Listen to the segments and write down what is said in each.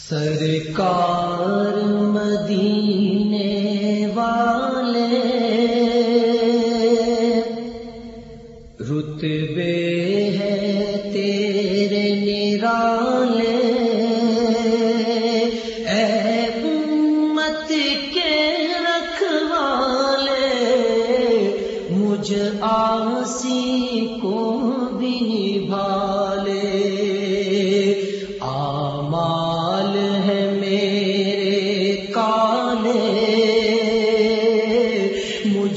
سرکار مدینے والے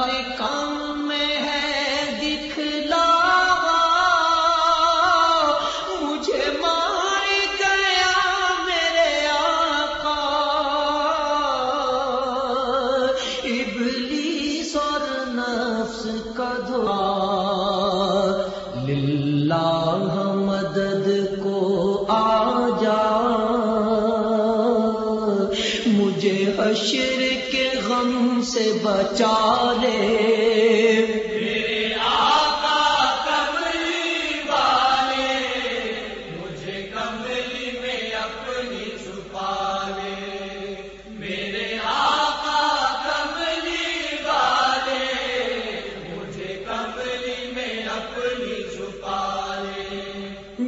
ہر کام میں ہے دکھلاوا۔ مجھے مار گیا میرے آقا۔ ابلیس اور نفس کا دعا للہ مدد کو آ جا۔ مجھے حشر کے غم سے بچا۔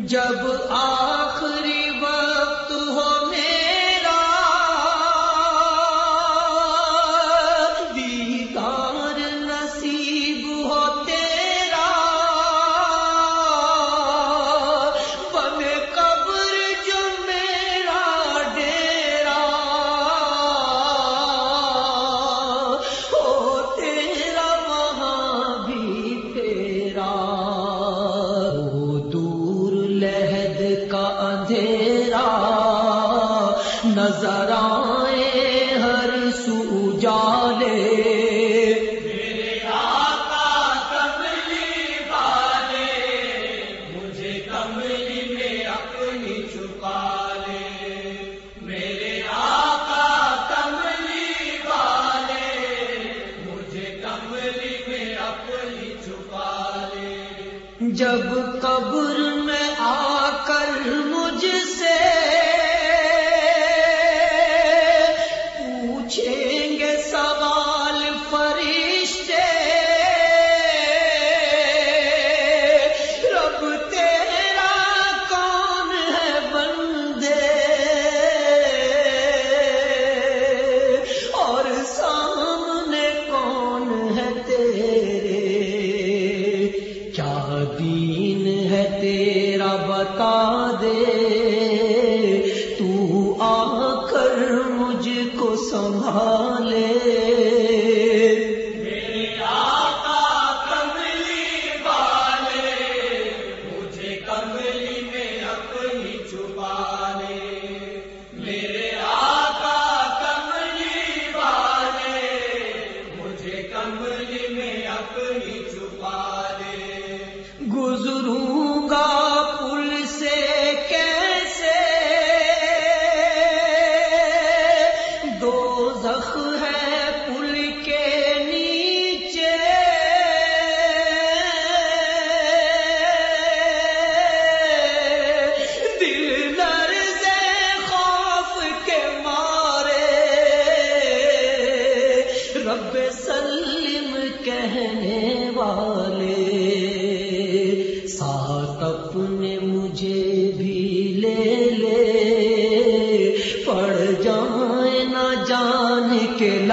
جب آخری نظر دین ہے تیرا بتا دے۔ تو آ کر مجھ کو سنبھال۔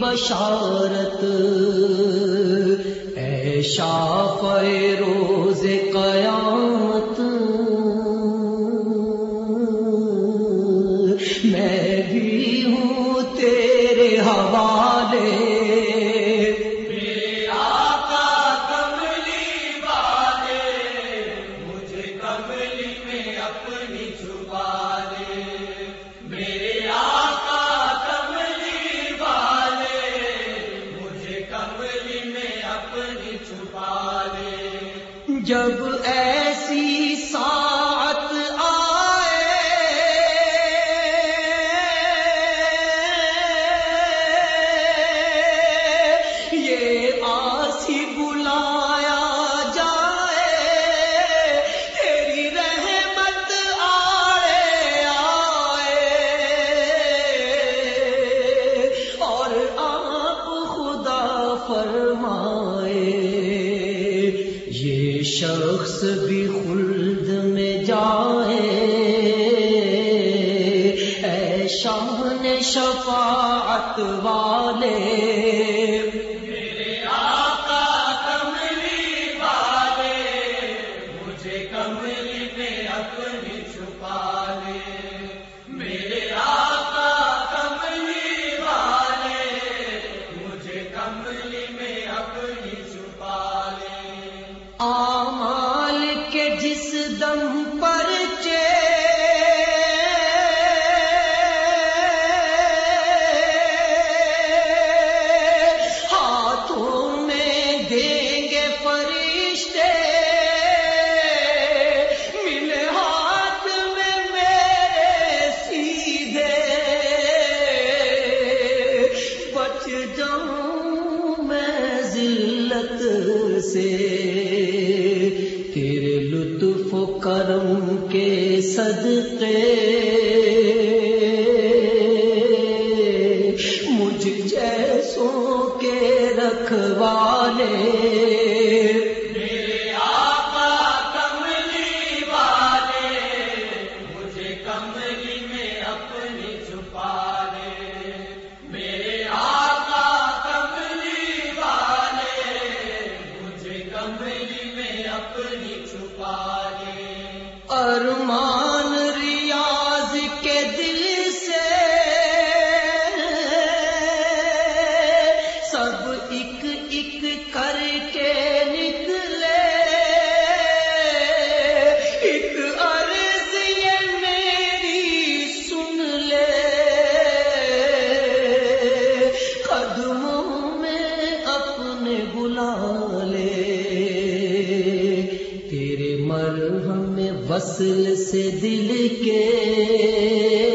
بشارت اے شاہ روز قیام فرمائے یہ شخص بھی خلد میں جائے۔ اے شان شفاعت والے مال کے جس دم وصل سے دل کے